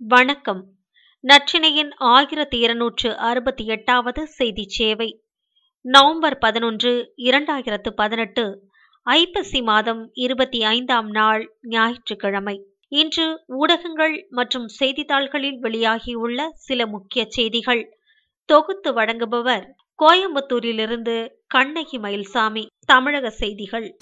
வணக்கம். நற்றினையின் ஆயிரத்தி இருநூற்று அறுபத்தி எட்டாவது செய்தி சேவை. நவம்பர் பதினொன்று இரண்டாயிரத்து பதினெட்டு ஐப்பசி மாதம் இருபத்தி ஐந்தாம் நாள் ஞாயிற்றுக்கிழமை. இன்று ஊடகங்கள் மற்றும் செய்தித்தாள்களில் வெளியாகியுள்ள சில முக்கிய செய்திகள். தொகுத்து வழங்குபவர் கோயம்புத்தூரிலிருந்து கண்ணகி மயில்சாமி தமிழக செய்திகள்.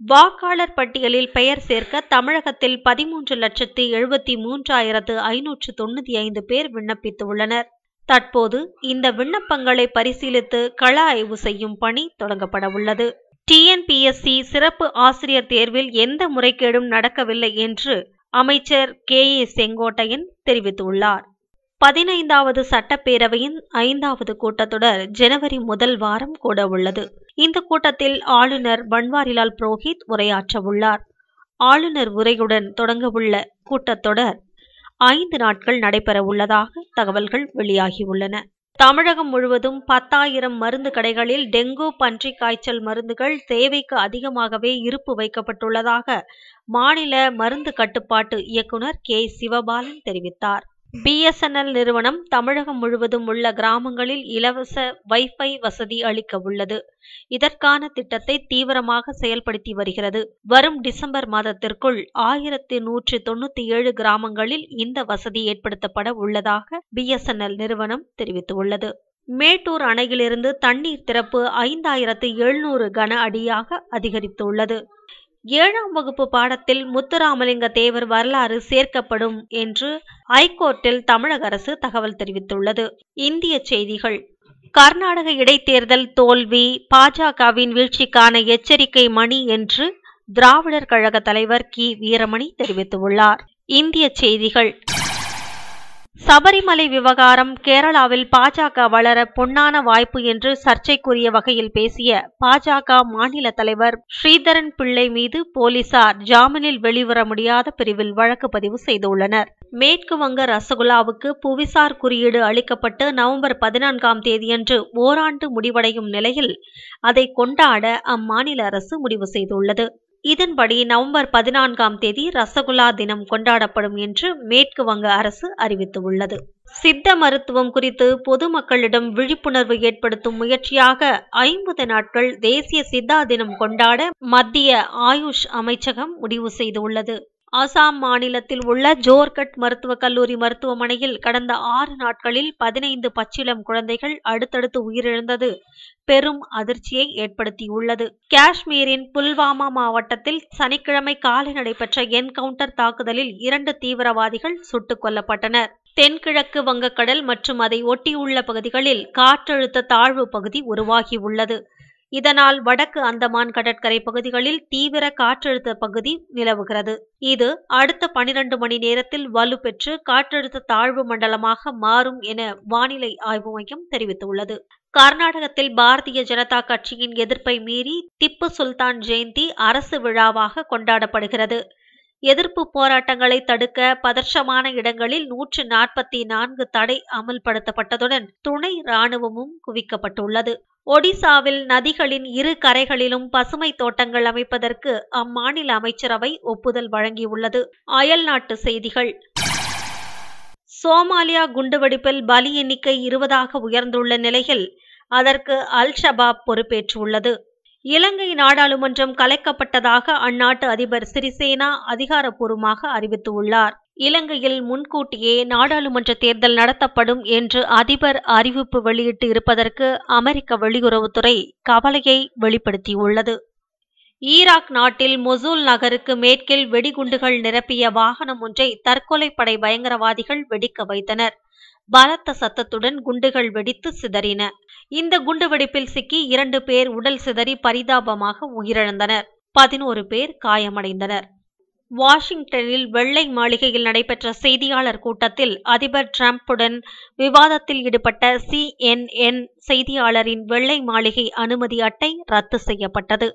வாக்காளர் பட்டியலில் பெயர் சேர்க்க தமிழகத்தில் பதிமூன்று லட்சத்தி எழுபத்தி மூன்றாயிரத்து ஐநூற்று தொண்ணூத்தி ஐந்து பேர் விண்ணப்பித்துள்ளனர். தற்போது இந்த விண்ணப்பங்களை பரிசீலித்து கள ஆய்வு செய்யும் பணி தொடங்கப்பட உள்ளது. டிஎன்பிஎஸ்சி சிறப்பு ஆசிரியர் தேர்வில் எந்த முறைகேடும் நடக்கவில்லை என்று அமைச்சர் கே ஏ செங்கோட்டையன் தெரிவித்துள்ளார். பதினைந்தாவது சட்டப்பேரவையின் ஐந்தாவது கூட்டத்தொடர் ஜனவரி முதல் வாரம் கூட உள்ளது. இந்த கூட்டத்தில் ஆளுநர் பன்வாரிலால் புரோஹித் உரையாற்ற உள்ளார் ஆளுநர் உரையுடன் தொடங்கவுள்ள கூட்டத்தொடர் ஐந்து நாட்கள் நடைபெற உள்ளதாக தகவல்கள் வெளியாகியுள்ளன. தமிழகம் முழுவதும் பத்தாயிரம் மருந்து கடைகளில் டெங்கு பன்றி காய்ச்சல் மருந்துகள் தேவைக்கு அதிகமாகவே இருப்பு வைக்கப்பட்டுள்ளதாக மாநில மருந்து கட்டுப்பாட்டு இயக்குநர் கே. சிவபாலன் தெரிவித்தார். பிஎஸ்என்எல் நிறுவனம் தமிழகம் முழுவதும் உள்ள கிராமங்களில் இலவச வைஃபை வசதி அளிக்க உள்ளது. இதற்கான திட்டத்தை தீவிரமாக செயல்படுத்தி வருகிறது. வரும் டிசம்பர் மாதத்திற்குள் ஆயிரத்தி நூற்றி தொண்ணூத்தி ஏழு கிராமங்களில் இந்த வசதி ஏற்படுத்தப்பட உள்ளதாக பிஎஸ்என்எல் நிறுவனம் தெரிவித்துள்ளது. மேட்டூர் அணையிலிருந்து தண்ணீர் திறப்பு ஐந்தாயிரத்து எழுநூறு கன அடியாக அதிகரித்துள்ளது. ஏழாம் வகுப்பு பாடத்தில் முத்துராமலிங்க தேவர் வரலாறு சேர்க்கப்படும் என்று ஐகோர்ட்டில் தமிழக அரசு தகவல் தெரிவித்துள்ளது. இந்திய செய்திகள். கர்நாடக இடைத்தேர்தல் தோல்வி பாஜகவின் வீழ்ச்சிக்கான எச்சரிக்கை மணி என்று திராவிடர் கழக தலைவர் கி. வீரமணி தெரிவித்துள்ளார். இந்திய செய்திகள். சபரிமலை விவகாரம் கேரளாவில் பாஜக வளர பொன்னான வாய்ப்பு என்று சர்ச்சைக்குரிய வகையில் பேசிய பாஜக மாநில தலைவர் ஸ்ரீதரன் பிள்ளை மீது போலீசார் ஜாமீனில் வெளிவர முடியாத பிரிவில் வழக்கு பதிவு செய்துள்ளனர். மேற்கு வங்க ரசகுல்லாவுக்கு புவிசார் குறியீடு அளிக்கப்பட்டு நவம்பர் பதினான்காம் தேதியன்று ஓராண்டு முடிவடையும் நிலையில் அதை கொண்டாட அம்மாநில அரசு முடிவு செய்துள்ளது. இதன்படி நவம்பர் பதினான்காம் தேதி ரசகுல்லா தினம் கொண்டாடப்படும் என்று மேற்கு வங்க அரசு அறிவித்துள்ளது. சித்த மருத்துவம் குறித்து பொதுமக்களிடம் விழிப்புணர்வு ஏற்படுத்தும் முயற்சியாக ஐம்பது நாட்கள் தேசிய சித்தா தினம் கொண்டாட மத்திய ஆயுஷ் அமைச்சகம் முடிவு செய்துள்ளது. அசாம் மாநிலத்தில் உள்ள ஜோர்கட் மருத்துவக் கல்லூரி மருத்துவமனையில் கடந்த ஆறு நாட்களில் பதினைந்து பச்சிளம் குழந்தைகள் அடுத்தடுத்து உயிரிழந்தது. பெரும் அதிர்ச்சியை ஏற்படுத்தியுள்ளது. காஷ்மீரின் புல்வாமா மாவட்டத்தில் சனிக்கிழமை காலை நடைபெற்ற என்கவுண்டர் தாக்குதலில் இரண்டு தீவிரவாதிகள் சுட்டுக் கொல்லப்பட்டனர். தென்கிழக்கு வங்கக்கடல் மற்றும் அதை ஒட்டியுள்ள பகுதிகளில் காற்றழுத்த தாழ்வு பகுதி உருவாகியுள்ளது. இதனால் வடக்கு அந்தமான் கடற்கரை பகுதிகளில் தீவிர காற்றழுத்த பகுதி நிலவுகிறது. இது அடுத்த பனிரெண்டு மணி நேரத்தில் வலுப்பெற்று காற்றழுத்த தாழ்வு மண்டலமாக மாறும் என வானிலை ஆய்வு மையம் தெரிவித்துள்ளது. கர்நாடகத்தில் பாரதிய ஜனதா கட்சியின் எதிர்ப்பை மீறி திப்பு சுல்தான் ஜெயந்தி அரசு விழாவாக கொண்டாடப்படுகிறது. எதிர்ப்பு போராட்டங்களை தடுக்க பதற்றமான இடங்களில் நூற்று நாற்பத்தி நான்கு தடை அமல்படுத்தப்பட்டதுடன் துணை ராணுவமும் குவிக்கப்பட்டுள்ளது. ஒடிசாவில் நதிகளின் இரு கரைகளிலும் பசுமை தோட்டங்கள் அமைப்பதற்கு அம்மாநில அமைச்சரவை ஒப்புதல் வழங்கியுள்ளது. அயல்நாட்டு செய்திகள். சோமாலியா குண்டுவெடிப்பில் பலி எண்ணிக்கை இருபதாக உயர்ந்துள்ள நிலையில் அதற்கு அல் ஷபாப் பொறுப்பேற்றுள்ளது. இலங்கை நாடாளுமன்றம் கலைக்கப்பட்டதாக அந்நாட்டு அதிபர் சிறிசேனா அதிகாரப்பூர்வமாக அறிவித்துள்ளார். இலங்கையில் முன்கூட்டியே நாடாளுமன்ற தேர்தல் நடத்தப்படும் என்று அதிபர் அறிவிப்பு வெளியிட்டு இருப்பதற்கு அமெரிக்க வெளியுறவுத்துறை கவலையை வெளிப்படுத்தியுள்ளது. ஈராக் நாட்டில் மொசூல் நகருக்கு மேற்கில் வெடிகுண்டுகள் நிரப்பிய வாகனம் ஒன்றை தற்கொலைப்படை பயங்கரவாதிகள் வெடிக்க வைத்தனர். பலத்த சத்தத்துடன் குண்டுகள் வெடித்து சிதறின. இந்த குண்டுவெடிப்பில் சிக்கி இரண்டு பேர் உடல் சிதறி பரிதாபமாக உயிரிழந்தனர். பதினோரு பேர் காயமடைந்தனர். வாஷிங்டனில் வெள்ளை மாளிகையில் நடைபெற்ற செய்தியாளர் கூட்டத்தில் அதிபர் டிரம்புடன் விவாதத்தில் ஈடுபட்ட சிஎன்என் செய்தியாளரின் வெள்ளை மாளிகை அனுமதி அட்டை ரத்து செய்யப்பட்டது.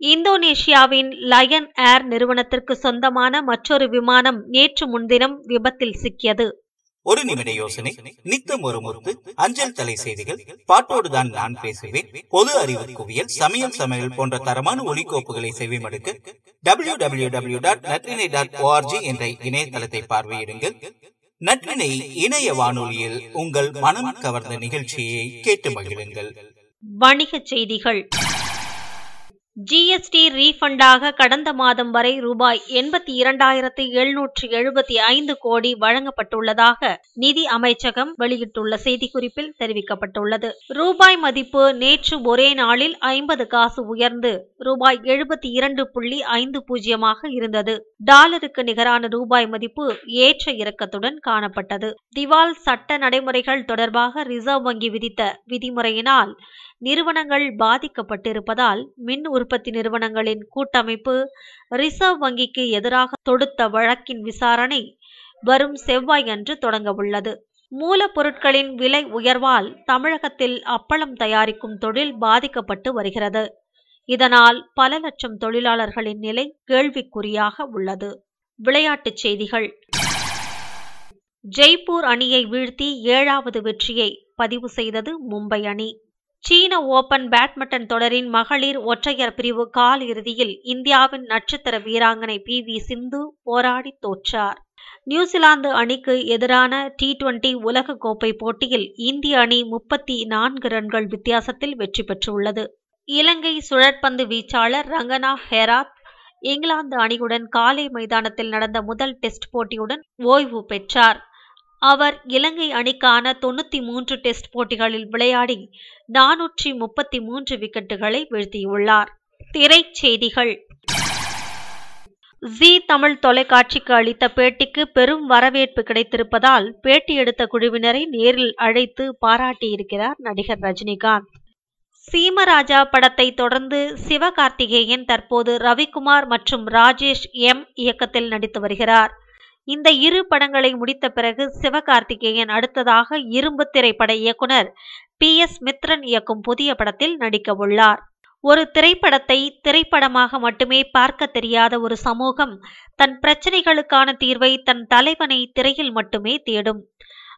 இந்தோனேஷியாவின் லயன் ஏர் நிறுவனத்திற்கு சொந்தமான மற்றொரு விமானம் நேற்று முன்தினம் விபத்தில் சிக்கியது. ஒரு நிமிட யோசனை. நித்தம் ஒரு முறுக்கு அஞ்சல் தலை செய்திகள். பாட்டோடுதான் நான் பேசுவேன். பொது அறிவு குவியல். சமையல் சமையல் போன்ற தரமான ஒலிகோப்புகளை செவிமடுக்க W W W dot Natrinai dot ORG என்ற இணையதளத்தை பார்வையிடுங்கள். நற்றினை இணைய வானொலியில் உங்கள் மனம் கவர்ந்த நிகழ்ச்சியை கேட்டு மகிழுங்கள். வணிகச் செய்திகள். ஜிஎஸ்டி ரீஃபண்டாக கடந்த மாதம் வரை ரூபாய் எண்பத்தி இரண்டாயிரத்தி எழுநூற்று எழுபத்தி ஐந்து கோடி வழங்கப்பட்டுள்ளதாக நிதி அமைச்சகம் வெளியிட்டுள்ள செய்திக்குறிப்பில் தெரிவிக்கப்பட்டுள்ளது. ரூபாய் மதிப்பு நேற்று ஒரே நாளில் ஐம்பது காசு உயர்ந்து ரூபாய் எழுபத்தி இரண்டு புள்ளி ஐந்து பூஜ்ஜியமாக இருந்தது. டாலருக்கு நிகரான ரூபாய் மதிப்பு ஏற்ற இறக்கத்துடன் காணப்பட்டது. திவால் சட்ட நடைமுறைகள் தொடர்பாக ரிசர்வ் வங்கி விதித்த விதிமுறையினால் நிறுவனங்கள் பாதிக்கப்பட்டிருப்பதால் மின் உற்பத்தி நிறுவனங்களின் கூட்டமைப்பு ரிசர்வ் வங்கிக்கு எதிராக தொடுத்த வழக்கின் விசாரணை வரும் செவ்வாய் அன்று தொடங்கவுள்ளது. மூலப்பொருட்களின் விலை உயர்வால் தமிழகத்தில் அப்பளம் தயாரிக்கும் தொழில் பாதிக்கப்பட்டு வருகிறது. இதனால் பல லட்சம் தொழிலாளர்களின் நிலை கேள்விக்குறியாக உள்ளது. விளையாட்டுச் செய்திகள். ஜெய்ப்பூர் அணியை வீழ்த்தி ஏழாவது வெற்றியை பதிவு செய்தது மும்பை அணி. சீன ஓபன் பேட்மிண்டன் தொடரின் மகளிர் ஒற்றையர் பிரிவு கால் இறுதியில் இந்தியாவின் நட்சத்திர வீராங்கனை பி வி சிந்து போராடி தோற்றார். நியூசிலாந்து அணிக்கு எதிரான டி டுவெண்டி உலகக்கோப்பை போட்டியில் இந்திய அணி முப்பத்தி நான்கு ரன்கள் வித்தியாசத்தில் வெற்றி பெற்றுள்ளது. இலங்கை சுழற்பந்து வீச்சாளர் ரங்கனா ஹெராத் இங்கிலாந்து அணியுடன் காலை மைதானத்தில் நடந்த முதல் டெஸ்ட் போட்டியுடன் ஓய்வு பெற்றார். அவர் இலங்கை அணிக்கான தொண்ணூத்தி மூன்று டெஸ்ட் போட்டிகளில் விளையாடி நானூற்றி முப்பத்தி மூன்று விக்கெட்டுகளை வீழ்த்தியுள்ளார். திரைச்செய்திகள் ஜி தமிழ் தொலைக்காட்சிக்கு அளித்த பேட்டிக்கு பெரும் வரவேற்பு கிடைத்திருப்பதால் பேட்டி எடுத்த குழுவினரை நேரில் அழைத்து பாராட்டியிருக்கிறார் நடிகர் ரஜினிகாந்த். சீமராஜா படத்தை தொடர்ந்து சிவகார்த்திகேயன் தற்போது ரவிக்குமார் மற்றும் ராஜேஷ் எம் இயக்கத்தில் நடித்து வருகிறார். இந்த இரு படங்களை முடித்த பிறகு சிவகார்த்திகேயன் அடுத்ததாக இரும்பு திரைப்பட இயக்குனர் பி எஸ் மித்ரன் இயக்கும் புதிய படத்தில் நடிக்க உள்ளார். ஒரு திரைப்படத்தை திரைப்படமாக மட்டுமே பார்க்க தெரியாத ஒரு சமூகம் தன் பிரச்சனைகளுக்கான தீர்வை தன் தலைவனை திரையில் மட்டுமே தேடும்.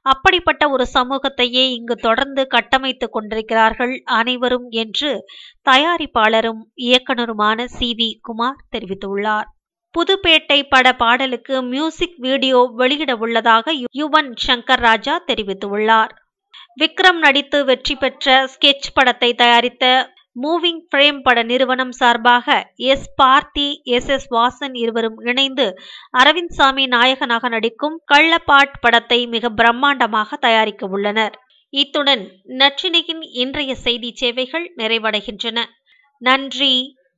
அப்படிப்பட்ட ஒரு சமூகத்தையே இங்கு தொடர்ந்து கட்டமைத்துக் கொண்டிருக்கிறார்கள் அனைவரும் என்று தயாரிப்பாளரும் இயக்குனருமான சி வி குமார் தெரிவித்துள்ளார். புதுப்பேட்டை பட பாடலுக்கு மியூசிக் வீடியோ வெளியிட உள்ளதாக யுவன் சங்கர் ராஜா தெரிவித்துள்ளார். விக்ரம் நடித்து வெற்றி பெற்ற ஸ்கெட்ச் படத்தை தயாரித்த மூவிங் ஃப்ரேம் பட நிறுவனம் சார்பாக எஸ். பார்த்தி எஸ். எஸ். வாசன் இருவரும் இணைந்து அரவிந்த் சாமி நாயகனாக நடிக்கும் கள்ளப்பாட் படத்தை மிக பிரம்மாண்டமாக தயாரிக்க உள்ளனர். இத்துடன் நற்றினையின் இன்றைய செய்தி சேவைகள் நிறைவடைகின்றன. நன்றி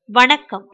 வணக்கம்.